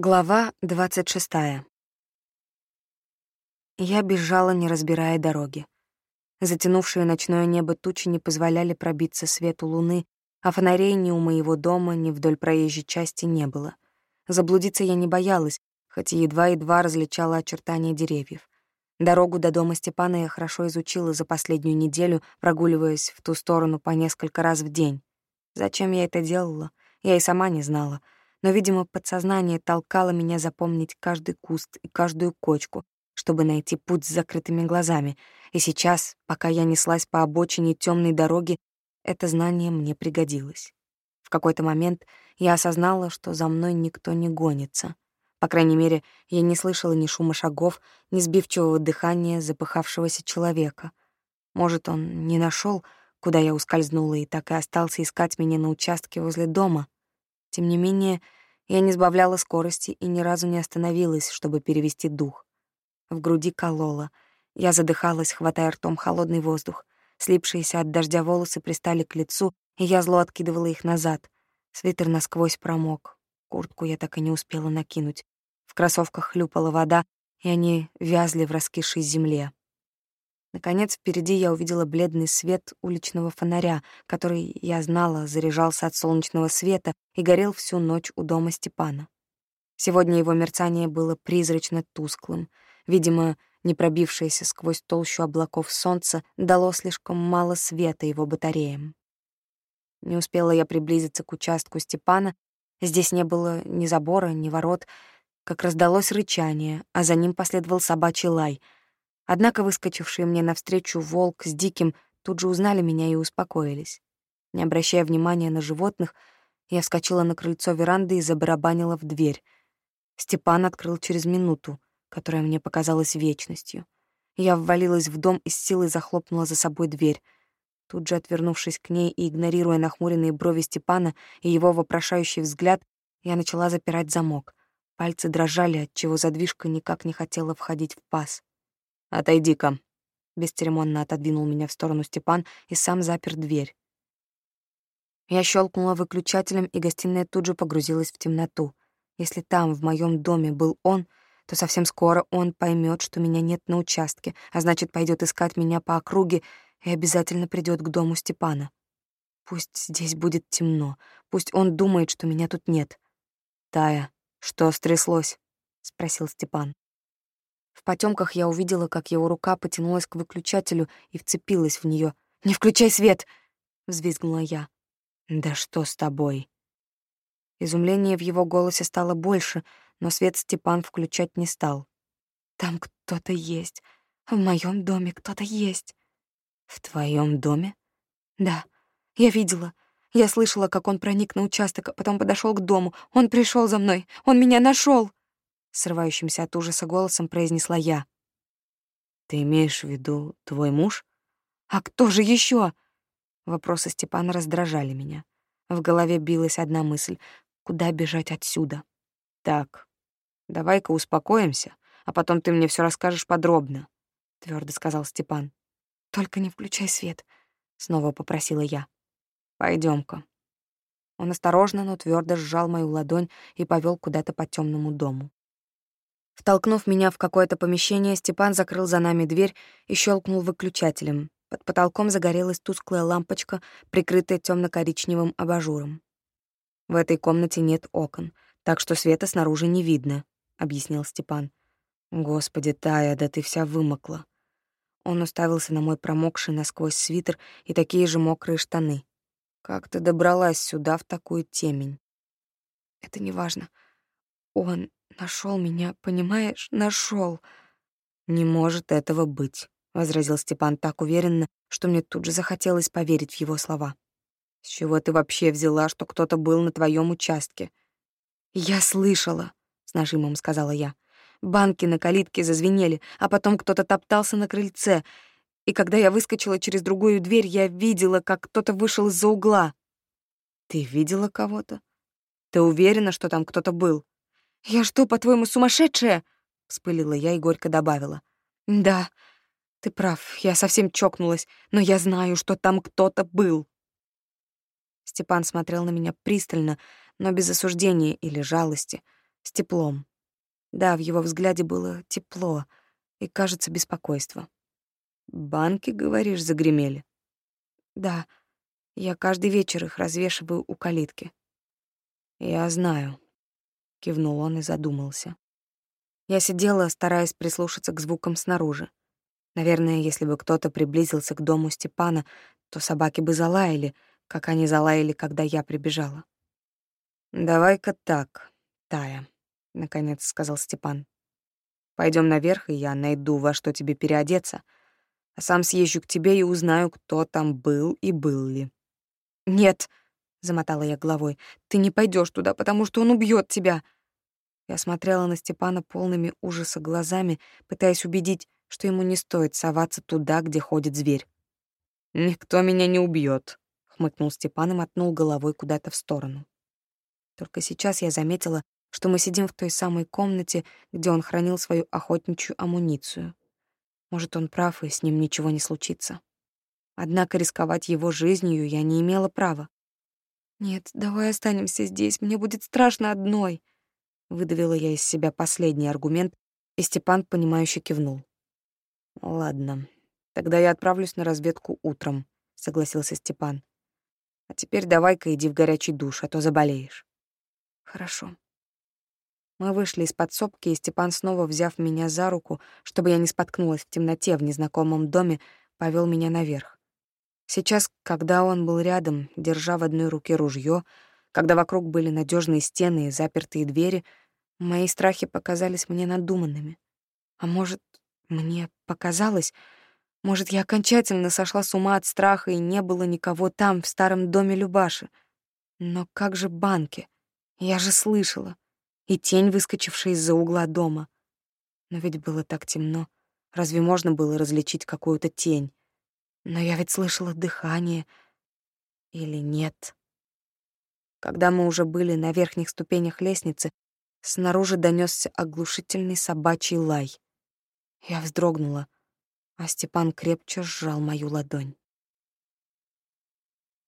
Глава 26. Я бежала, не разбирая дороги. Затянувшие ночное небо тучи не позволяли пробиться свету луны, а фонарей ни у моего дома, ни вдоль проезжей части не было. Заблудиться я не боялась, хоть едва-едва различала очертания деревьев. Дорогу до дома Степана я хорошо изучила за последнюю неделю, прогуливаясь в ту сторону по несколько раз в день. Зачем я это делала, я и сама не знала — но, видимо, подсознание толкало меня запомнить каждый куст и каждую кочку, чтобы найти путь с закрытыми глазами. И сейчас, пока я неслась по обочине темной дороги, это знание мне пригодилось. В какой-то момент я осознала, что за мной никто не гонится. По крайней мере, я не слышала ни шума шагов, ни сбивчивого дыхания запыхавшегося человека. Может, он не нашел, куда я ускользнула, и так и остался искать меня на участке возле дома — тем не менее, я не сбавляла скорости и ни разу не остановилась, чтобы перевести дух. В груди кололо. Я задыхалась, хватая ртом холодный воздух. Слипшиеся от дождя волосы пристали к лицу, и я зло откидывала их назад. Свитер насквозь промок. Куртку я так и не успела накинуть. В кроссовках хлюпала вода, и они вязли в раскисшей земле. Наконец, впереди я увидела бледный свет уличного фонаря, который, я знала, заряжался от солнечного света и горел всю ночь у дома Степана. Сегодня его мерцание было призрачно тусклым. Видимо, не пробившееся сквозь толщу облаков солнца дало слишком мало света его батареям. Не успела я приблизиться к участку Степана, здесь не было ни забора, ни ворот, как раздалось рычание, а за ним последовал собачий лай — Однако выскочившие мне навстречу волк с диким тут же узнали меня и успокоились. Не обращая внимания на животных, я вскочила на крыльцо веранды и забарабанила в дверь. Степан открыл через минуту, которая мне показалась вечностью. Я ввалилась в дом и с силой захлопнула за собой дверь. Тут же, отвернувшись к ней и игнорируя нахмуренные брови Степана и его вопрошающий взгляд, я начала запирать замок. Пальцы дрожали, отчего задвижка никак не хотела входить в паз. «Отойди-ка», — бесцеремонно отодвинул меня в сторону Степан и сам запер дверь. Я щелкнула выключателем, и гостиная тут же погрузилась в темноту. Если там, в моем доме, был он, то совсем скоро он поймет, что меня нет на участке, а значит, пойдет искать меня по округе и обязательно придет к дому Степана. Пусть здесь будет темно, пусть он думает, что меня тут нет. «Тая, что стряслось?» — спросил Степан. В потемках я увидела, как его рука потянулась к выключателю и вцепилась в нее. «Не включай свет!» — взвизгнула я. «Да что с тобой?» Изумление в его голосе стало больше, но свет Степан включать не стал. «Там кто-то есть. В моем доме кто-то есть». «В твоем доме?» «Да, я видела. Я слышала, как он проник на участок, а потом подошел к дому. Он пришел за мной. Он меня нашел срывающимся от ужаса голосом произнесла я. «Ты имеешь в виду твой муж?» «А кто же еще? Вопросы Степана раздражали меня. В голове билась одна мысль — куда бежать отсюда? «Так, давай-ка успокоимся, а потом ты мне все расскажешь подробно», — твердо сказал Степан. «Только не включай свет», — снова попросила я. пойдем ка Он осторожно, но твердо сжал мою ладонь и повел куда-то по темному дому. Втолкнув меня в какое-то помещение, Степан закрыл за нами дверь и щелкнул выключателем. Под потолком загорелась тусклая лампочка, прикрытая темно коричневым абажуром. «В этой комнате нет окон, так что света снаружи не видно», — объяснил Степан. «Господи, Тая, да ты вся вымокла». Он уставился на мой промокший насквозь свитер и такие же мокрые штаны. «Как ты добралась сюда в такую темень?» «Это не важно. Он Нашел меня, понимаешь? Нашел. Не может этого быть, возразил Степан так уверенно, что мне тут же захотелось поверить в его слова. С чего ты вообще взяла, что кто-то был на твоем участке? Я слышала, с нажимом сказала я. Банки на калитке зазвенели, а потом кто-то топтался на крыльце. И когда я выскочила через другую дверь, я видела, как кто-то вышел из-за угла. Ты видела кого-то? Ты уверена, что там кто-то был? «Я что, по-твоему, сумасшедшая?» — вспылила я и горько добавила. «Да, ты прав, я совсем чокнулась, но я знаю, что там кто-то был». Степан смотрел на меня пристально, но без осуждения или жалости. с теплом. Да, в его взгляде было тепло и, кажется, беспокойство. «Банки, говоришь, загремели?» «Да, я каждый вечер их развешиваю у калитки». «Я знаю», — кивнул он и задумался. Я сидела, стараясь прислушаться к звукам снаружи. Наверное, если бы кто-то приблизился к дому Степана, то собаки бы залаяли, как они залаяли, когда я прибежала. «Давай-ка так, Тая», — наконец сказал Степан. Пойдем наверх, и я найду, во что тебе переодеться, а сам съезжу к тебе и узнаю, кто там был и был ли». «Нет», — замотала я головой, — «ты не пойдешь туда, потому что он убьет тебя». Я смотрела на Степана полными ужаса глазами, пытаясь убедить, что ему не стоит соваться туда, где ходит зверь. «Никто меня не убьет, хмыкнул Степан и мотнул головой куда-то в сторону. Только сейчас я заметила, что мы сидим в той самой комнате, где он хранил свою охотничью амуницию. Может, он прав, и с ним ничего не случится. Однако рисковать его жизнью я не имела права. «Нет, давай останемся здесь, мне будет страшно одной», Выдавила я из себя последний аргумент, и Степан, понимающе кивнул. «Ладно, тогда я отправлюсь на разведку утром», — согласился Степан. «А теперь давай-ка иди в горячий душ, а то заболеешь». «Хорошо». Мы вышли из подсобки, и Степан, снова взяв меня за руку, чтобы я не споткнулась в темноте в незнакомом доме, повел меня наверх. Сейчас, когда он был рядом, держа в одной руке ружье, когда вокруг были надежные стены и запертые двери, мои страхи показались мне надуманными. А может, мне показалось, может, я окончательно сошла с ума от страха и не было никого там, в старом доме Любаши. Но как же банки? Я же слышала. И тень, выскочившая из-за угла дома. Но ведь было так темно. Разве можно было различить какую-то тень? Но я ведь слышала дыхание. Или нет? Когда мы уже были на верхних ступенях лестницы, снаружи донесся оглушительный собачий лай. Я вздрогнула, а Степан крепче сжал мою ладонь.